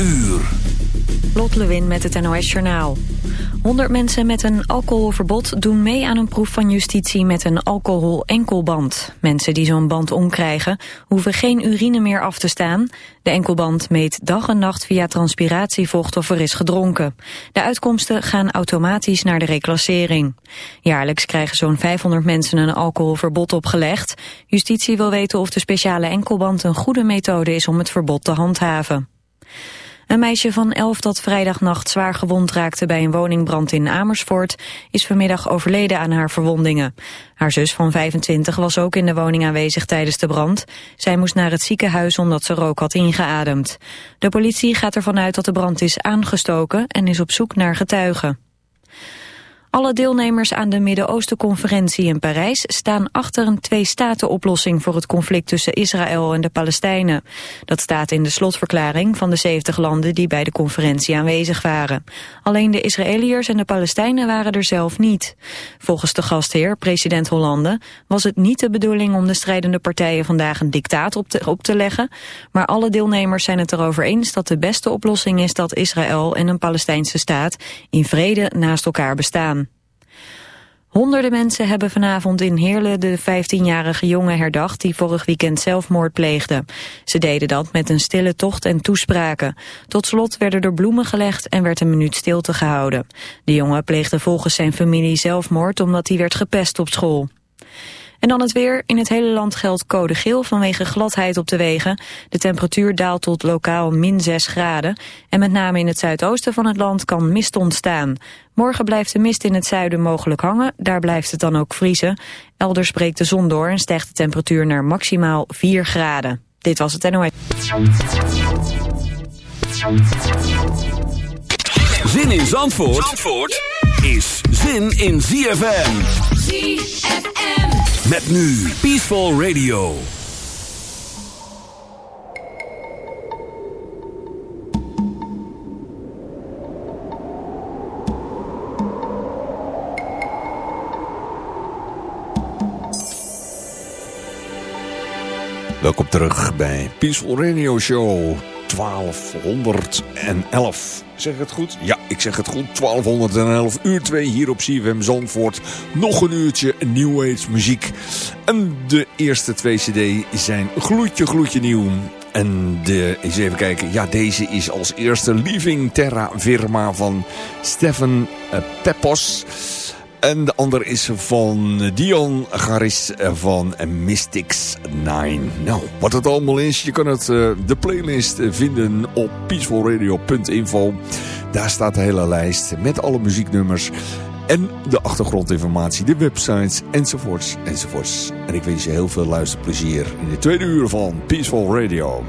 uur. Lot Lewin met het NOS Journaal. 100 mensen met een alcoholverbod doen mee aan een proef van justitie met een alcohol-enkelband. Mensen die zo'n band omkrijgen hoeven geen urine meer af te staan. De enkelband meet dag en nacht via transpiratievocht of er is gedronken. De uitkomsten gaan automatisch naar de reclassering. Jaarlijks krijgen zo'n 500 mensen een alcoholverbod opgelegd. Justitie wil weten of de speciale enkelband een goede methode is om het verbod te handhaven. Een meisje van elf dat vrijdagnacht zwaar gewond raakte bij een woningbrand in Amersfoort is vanmiddag overleden aan haar verwondingen. Haar zus van 25 was ook in de woning aanwezig tijdens de brand. Zij moest naar het ziekenhuis omdat ze rook had ingeademd. De politie gaat ervan uit dat de brand is aangestoken en is op zoek naar getuigen. Alle deelnemers aan de Midden-Oosten-conferentie in Parijs staan achter een twee-staten-oplossing voor het conflict tussen Israël en de Palestijnen. Dat staat in de slotverklaring van de 70 landen die bij de conferentie aanwezig waren. Alleen de Israëliërs en de Palestijnen waren er zelf niet. Volgens de gastheer, president Hollande, was het niet de bedoeling om de strijdende partijen vandaag een dictaat op te, op te leggen, maar alle deelnemers zijn het erover eens dat de beste oplossing is dat Israël en een Palestijnse staat in vrede naast elkaar bestaan. Honderden mensen hebben vanavond in Heerlen de 15-jarige jongen herdacht die vorig weekend zelfmoord pleegde. Ze deden dat met een stille tocht en toespraken. Tot slot werden er bloemen gelegd en werd een minuut stilte gehouden. De jongen pleegde volgens zijn familie zelfmoord omdat hij werd gepest op school. En dan het weer. In het hele land geldt code geel vanwege gladheid op de wegen. De temperatuur daalt tot lokaal min 6 graden. En met name in het zuidoosten van het land kan mist ontstaan. Morgen blijft de mist in het zuiden mogelijk hangen. Daar blijft het dan ook vriezen. Elders breekt de zon door en stijgt de temperatuur naar maximaal 4 graden. Dit was het NOS. Zin in Zandvoort, Zandvoort is zin in ZFM. ZFM. Met nu Peaceful Radio. Welkom terug bij Peaceful Radio Show 1211. Zeg ik het goed? Ja, ik zeg het goed. 1211 uur 2 hier op CFM Zandvoort. Nog een uurtje New Age muziek. En de eerste twee cd zijn gloedje gloedje nieuw. En de, eens even kijken. Ja, deze is als eerste Living Terra Firma van Stefan eh, Peppos. En de andere is van Dion Garis van Mystics 9. Nou, wat het allemaal is, je kan het, uh, de playlist vinden op peacefulradio.info. Daar staat de hele lijst met alle muzieknummers en de achtergrondinformatie, de websites enzovoorts enzovoorts. En ik wens je heel veel luisterplezier in de tweede uur van Peaceful Radio.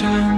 time.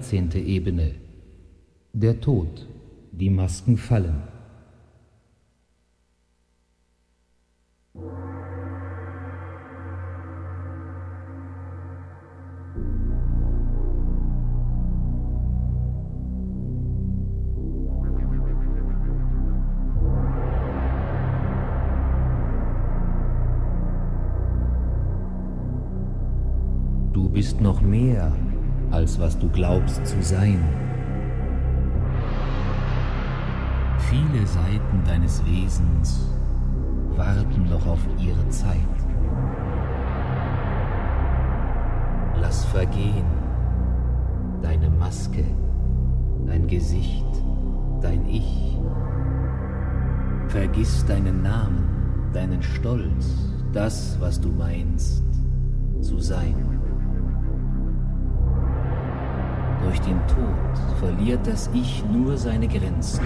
13. Ebene. Der Tod. Die Masken fallen. was du glaubst zu sein. Viele Seiten deines Wesens warten noch auf ihre Zeit. Lass vergehen deine Maske, dein Gesicht, dein Ich. Vergiss deinen Namen, deinen Stolz, das, was du meinst zu sein. Durch den Tod verliert das Ich nur seine Grenzen,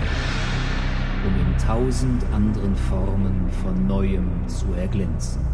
um in tausend anderen Formen von neuem zu erglänzen.